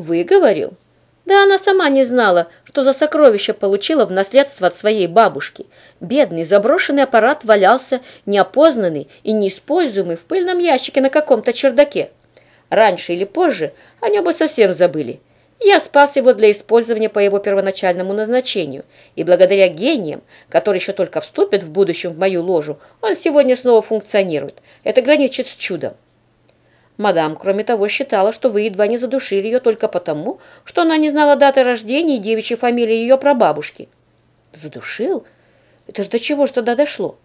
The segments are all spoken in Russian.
Выговорил? Да она сама не знала, что за сокровище получила в наследство от своей бабушки. Бедный заброшенный аппарат валялся неопознанный и неиспользуемый в пыльном ящике на каком-то чердаке. Раньше или позже о нем бы совсем забыли. Я спас его для использования по его первоначальному назначению, и благодаря гениям, которые еще только вступят в будущем в мою ложу, он сегодня снова функционирует. Это граничит с чудом. Мадам, кроме того, считала, что вы едва не задушили ее только потому, что она не знала даты рождения и девичьей фамилии ее прабабушки. Задушил? Это же до чего ж тогда дошло?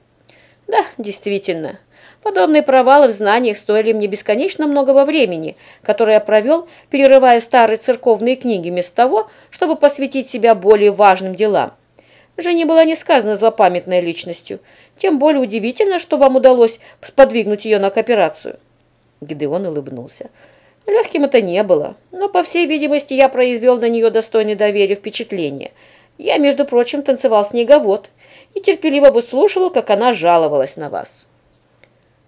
Да, действительно. Подобные провалы в знаниях стоили мне бесконечно многого времени, которое я провел, перерывая старые церковные книги вместо того, чтобы посвятить себя более важным делам. Жене была несказанно злопамятной личностью. Тем более удивительно, что вам удалось сподвигнуть ее на кооперацию. Гидеон улыбнулся. Легким это не было, но, по всей видимости, я произвел на нее достойное доверие впечатление. Я, между прочим, танцевал снеговод и терпеливо выслушивал, как она жаловалась на вас.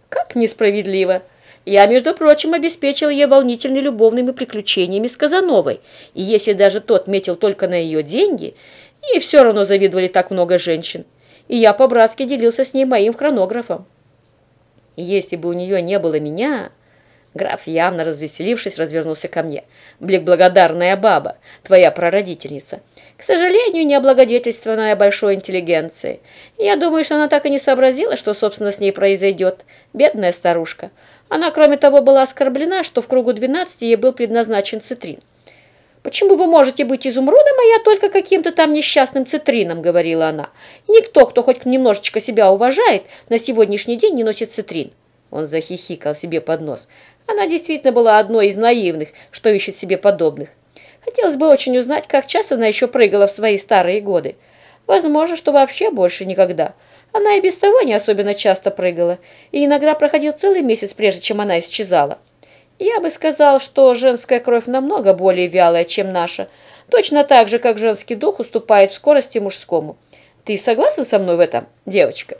Как несправедливо! Я, между прочим, обеспечил ей волнительными любовными приключениями с Казановой, и если даже тот метил только на ее деньги, ей все равно завидовали так много женщин, и я по-братски делился с ней моим хронографом. Если бы у нее не было меня... Граф, явно развеселившись, развернулся ко мне. «Блик, благодарная баба, твоя прародительница. К сожалению, не облагодетельствованная большой интеллигенцией. Я думаю, что она так и не сообразила, что, собственно, с ней произойдет. Бедная старушка. Она, кроме того, была оскорблена, что в кругу двенадцати ей был предназначен цитрин. «Почему вы можете быть изумрудом, а я только каким-то там несчастным цитрином?» — говорила она. «Никто, кто хоть немножечко себя уважает, на сегодняшний день не носит цитрин». Он захихикал себе под нос. Она действительно была одной из наивных, что ищет себе подобных. Хотелось бы очень узнать, как часто она еще прыгала в свои старые годы. Возможно, что вообще больше никогда. Она и без того не особенно часто прыгала, и иногда проходил целый месяц, прежде чем она исчезала. Я бы сказал, что женская кровь намного более вялая, чем наша, точно так же, как женский дух уступает в скорости мужскому. Ты согласна со мной в этом, девочка?»